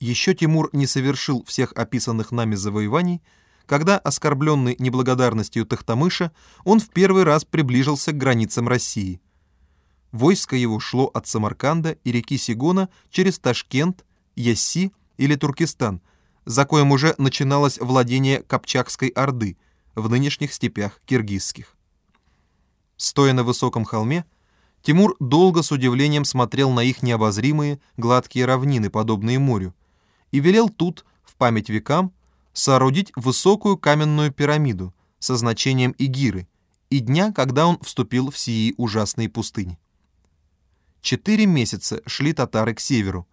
Еще Тимур не совершил всех описанных нами завоеваний, когда, оскорбленный неблагодарностью Тахтамыша, он в первый раз приближился к границам России. Войско его шло от Самарканда и реки Сигона через Ташкент, Ясси или Туркестан, за коем уже начиналось владение Копчакской Орды в нынешних степях киргизских. Стоя на высоком холме, Тимур долго с удивлением смотрел на их необозримые гладкие равнины, подобные морю, и велел тут, в память векам, соорудить высокую каменную пирамиду со значением Игиры и дня, когда он вступил в сии ужасные пустыни. Четыре месяца шли татары к северу,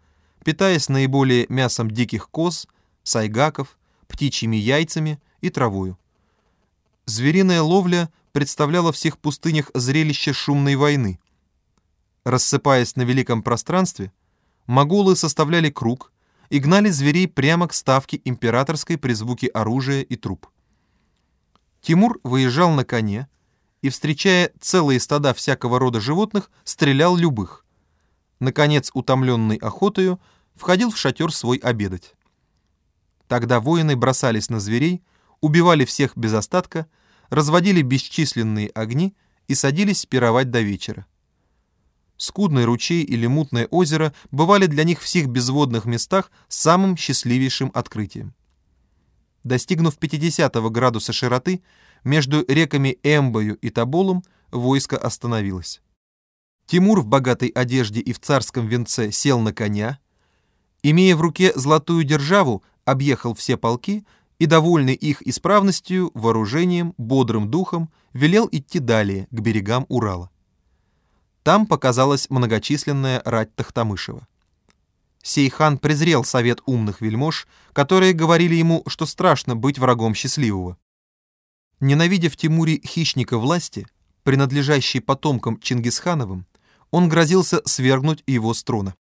питаясь наиболее мясом диких коз, сайгаков, птичьими яйцами и травою. Звериная ловля представляла в всех пустынях зрелище шумной войны. Рассыпаясь на великом пространстве, моголы составляли круг и гнали зверей прямо к ставке императорской при звуке оружия и труп. Тимур выезжал на коне и, встречая целые стада всякого рода животных, стрелял любых. Наконец, утомленный охотою, входил в шатер свой обедать. Тогда воины бросались на зверей, убивали всех без остатка, разводили бесчисленные огни и садились пировать до вечера. Скудный ручей или мутное озеро бывали для них в всех безводных местах самым счастливейшим открытием. Достигнув 50 градуса широты, между реками Эмбою и Таболом войско остановилось. Тимур в богатой одежде и в царском венце сел на коня, имея в руке золотую державу, объехал все полки и, довольный их исправностью, вооружением, бодрым духом, велел идти далее, к берегам Урала. Там показалась многочисленная рать Тахтамышева. Сейхан презрел совет умных вельмож, которые говорили ему, что страшно быть врагом счастливого. Ненавидя в Тимуре хищника власти, принадлежащей потомкам Чингисхановым, он грозился свергнуть его с трона.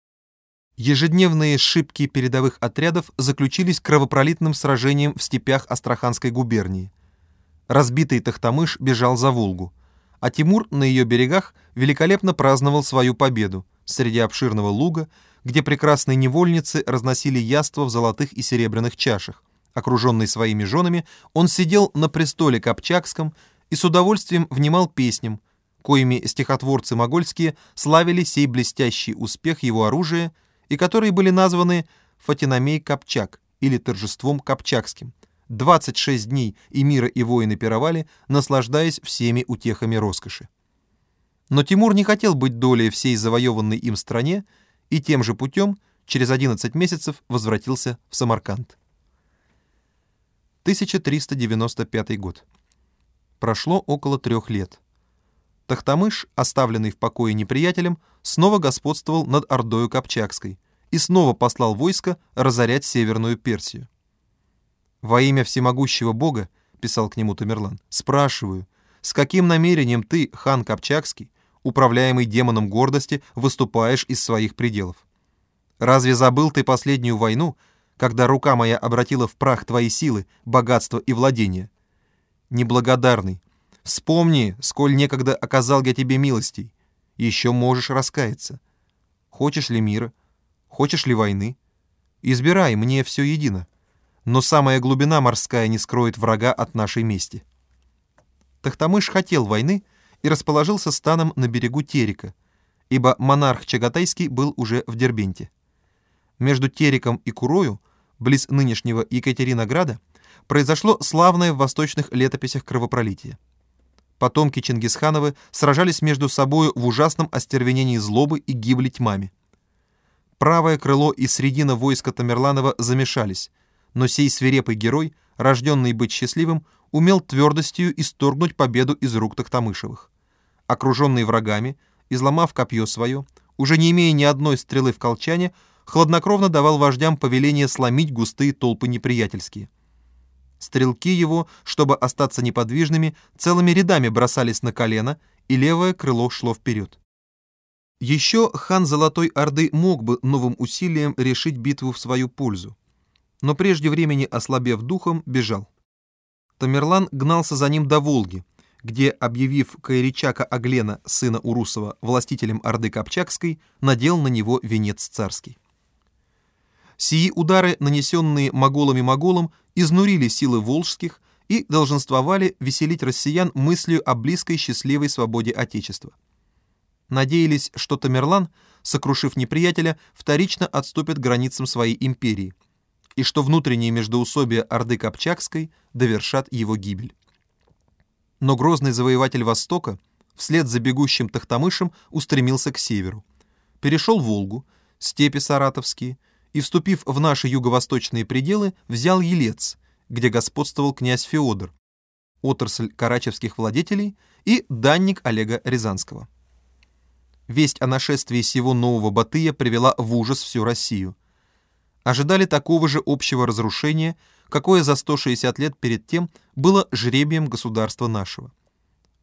Ежедневные шибки передовых отрядов заключились кровопролитным сражением в степях Астраханской губернии. Разбитый Тахтамыш бежал за Волгу а Тимур на ее берегах великолепно праздновал свою победу среди обширного луга, где прекрасные невольницы разносили яство в золотых и серебряных чашах. Окруженный своими женами, он сидел на престоле Копчакском и с удовольствием внимал песням, коими стихотворцы могольские славили сей блестящий успех его оружия и которые были названы «Фатинамей Копчак» или «Торжеством Копчакским», 26 дней и мира и воины пировали, наслаждаясь всеми утехами роскоши. Но Тимур не хотел быть долей всей завоеванной им стране и тем же путем через 11 месяцев возвратился в Самарканд. 1395 год. Прошло около трех лет. Тахтамыш, оставленный в покое неприятелем, снова господствовал над Ордою Копчакской и снова послал войско разорять Северную Персию. «Во имя всемогущего Бога», — писал к нему Тамерлан, — «спрашиваю, с каким намерением ты, хан Копчакский, управляемый демоном гордости, выступаешь из своих пределов? Разве забыл ты последнюю войну, когда рука моя обратила в прах твои силы, богатство и владения? Неблагодарный, вспомни, сколь некогда оказал я тебе милостей, еще можешь раскаяться. Хочешь ли мира? Хочешь ли войны? Избирай, мне все едино но самая глубина морская не скроет врага от нашей мести. Тахтамыш хотел войны и расположился станом на берегу Терека, ибо монарх Чагатайский был уже в Дербенте. Между Тереком и Курою, близ нынешнего Екатеринограда, произошло славное в восточных летописях кровопролитие. Потомки Чингисхановы сражались между собою в ужасном остервенении злобы и гибли тьмами. Правое крыло и средина войска Тамерланова замешались – но сей свирепый герой, рожденный быть счастливым, умел твердостью исторгнуть победу из рук Тахтамышевых. Окруженный врагами, изломав копье свое, уже не имея ни одной стрелы в колчане, хладнокровно давал вождям повеление сломить густые толпы неприятельские. Стрелки его, чтобы остаться неподвижными, целыми рядами бросались на колено, и левое крыло шло вперед. Еще хан Золотой Орды мог бы новым усилием решить битву в свою пользу но прежде времени, ослабев духом, бежал. Тамерлан гнался за ним до Волги, где, объявив Каиричака Аглена, сына Урусова, властителем Орды Копчакской, надел на него венец царский. Сии удары, нанесенные моголами-моголам, изнурили силы волжских и долженствовали веселить россиян мыслью о близкой счастливой свободе Отечества. Надеялись, что Тамерлан, сокрушив неприятеля, вторично отступит границам своей империи, и что внутренние междоусобия Орды Копчакской довершат его гибель. Но грозный завоеватель Востока вслед за бегущим Тахтамышем устремился к северу, перешел Волгу, степи Саратовские, и, вступив в наши юго-восточные пределы, взял Елец, где господствовал князь Феодор, отрасль карачевских владетелей и данник Олега Рязанского. Весть о нашествии сего нового Батыя привела в ужас всю Россию. Ожидали такого же общего разрушения, какое за 160 лет перед тем было жребием государства нашего.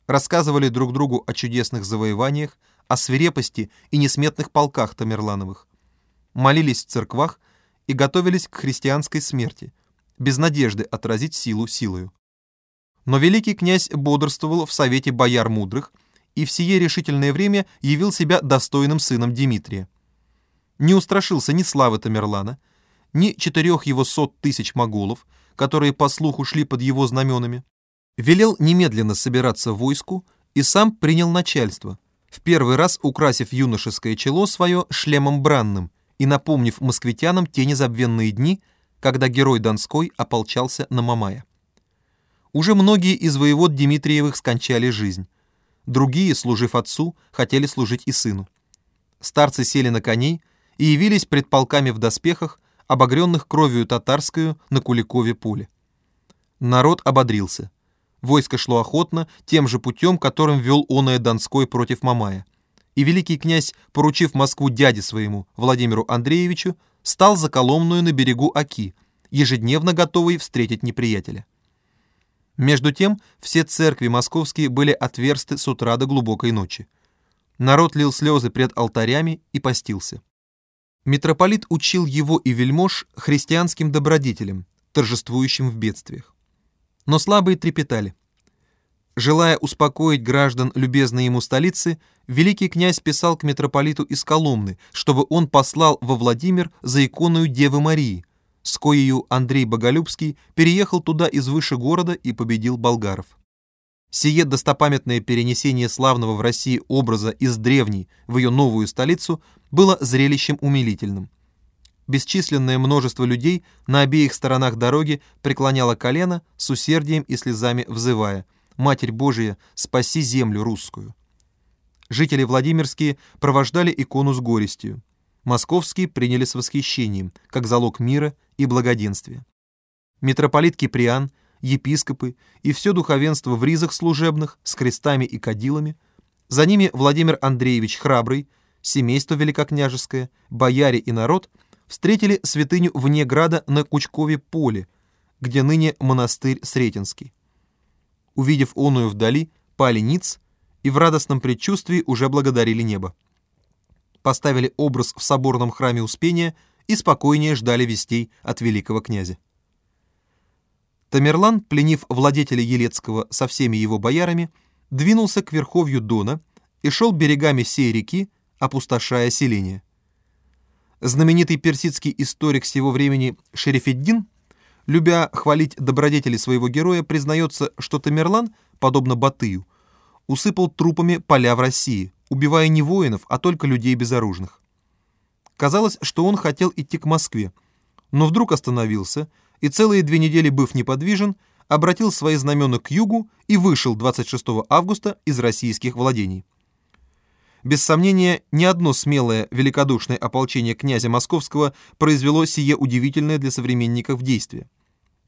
Рассказывали друг другу о чудесных завоеваниях, о свирепости и несметных полках Тамерлановых. Молились в церквах и готовились к христианской смерти, без надежды отразить силу силою. Но великий князь бодрствовал в совете бояр мудрых и в сие решительное время явил себя достойным сыном Дмитрия. Не устрашился ни славы Тамерлана, ни четырех его сот тысяч моголов, которые по слуху шли под его знаменами, велел немедленно собираться войску и сам принял начальство, в первый раз украсив юношеское чело свое шлемом бранным и напомнив москвитянам те незабвенные дни, когда герой Донской ополчался на Мамая. Уже многие из воевод Дмитриевых скончали жизнь. Другие, служив отцу, хотели служить и сыну. Старцы сели на коней и явились пред полками в доспехах, обогренных кровью татарскую на Куликове поле. Народ ободрился. Войско шло охотно, тем же путем, которым вел оное Донской против Мамая. И великий князь, поручив Москву дяде своему, Владимиру Андреевичу, стал за Коломную на берегу Оки, ежедневно готовый встретить неприятеля. Между тем, все церкви московские были отверсты с утра до глубокой ночи. Народ лил слезы пред алтарями и постился. Митрополит учил его и вельмож христианским добродетелям, торжествующим в бедствиях. Но слабые трепетали. Желая успокоить граждан любезной ему столицы, великий князь писал к митрополиту из Коломны, чтобы он послал во Владимир за иконою Девы Марии, с коею Андрей Боголюбский переехал туда из выше города и победил болгаров. Сие достопамятное перенесение славного в России образа из древней в ее новую столицу было зрелищем умилительным. Бесчисленное множество людей на обеих сторонах дороги преклоняло колено с усердием и слезами взывая «Матерь Божия, спаси землю русскую». Жители Владимирские провождали икону с горестью. Московские приняли с восхищением, как залог мира и благоденствия. Митрополит Киприан, епископы и все духовенство в ризах служебных с крестами и кадилами, за ними Владимир Андреевич Храбрый, семейство великокняжеское, бояре и народ встретили святыню вне града на Кучкове поле, где ныне монастырь Сретенский. Увидев оную вдали, пали ниц и в радостном предчувствии уже благодарили небо. Поставили образ в соборном храме Успения и спокойнее ждали вестей от великого князя. Тамерлан, пленив владетеля Елецкого со всеми его боярами, двинулся к верховью Дона и шел берегами сей реки, опустошая селение. Знаменитый персидский историк сего времени Шерефеддин, любя хвалить добродетели своего героя, признается, что Тамерлан, подобно Батыю, усыпал трупами поля в России, убивая не воинов, а только людей безоружных. Казалось, что он хотел идти к Москве, но вдруг остановился и целые две недели, быв неподвижен, обратил свои знамена к югу и вышел 26 августа из российских владений. Без сомнения, ни одно смелое, великодушное ополчение князя Московского произвело сие удивительное для современников действие.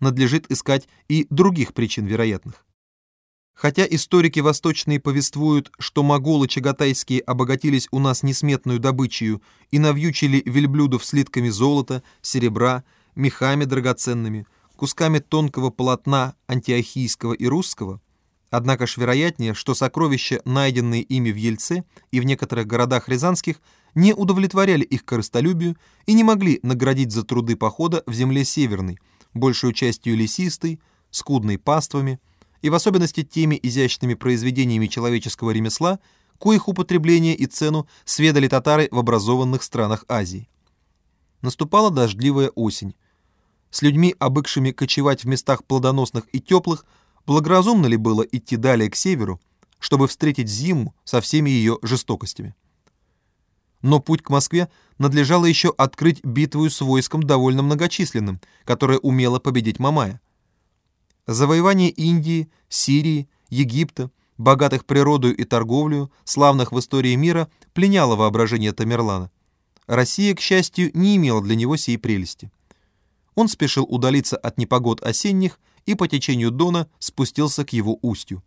Надлежит искать и других причин вероятных. Хотя историки восточные повествуют, что моголы чагатайские обогатились у нас несметную добычей и навьючили вельблюдов слитками золота, серебра, мехами драгоценными, кусками тонкого полотна антиохийского и русского, однако ж вероятнее, что сокровища, найденные ими в Ельце и в некоторых городах рязанских, не удовлетворяли их корыстолюбию и не могли наградить за труды похода в земле северной, большую частью лесистой, скудной паствами, и в особенности теми изящными произведениями человеческого ремесла, коих употребление и цену сведали татары в образованных странах Азии. наступала дождливая осень. С людьми, обыкшими кочевать в местах плодоносных и теплых, благоразумно ли было идти далее к северу, чтобы встретить зиму со всеми ее жестокостями? Но путь к Москве надлежало еще открыть битву с войском довольно многочисленным, которое умело победить Мамая. Завоевание Индии, Сирии, Египта, богатых природою и торговлю, славных в истории мира, пленяло воображение Тамерлана. Россия, к счастью, не имела для него сей прелести. Он спешил удалиться от непогод осенних и по течению Дона спустился к его устью.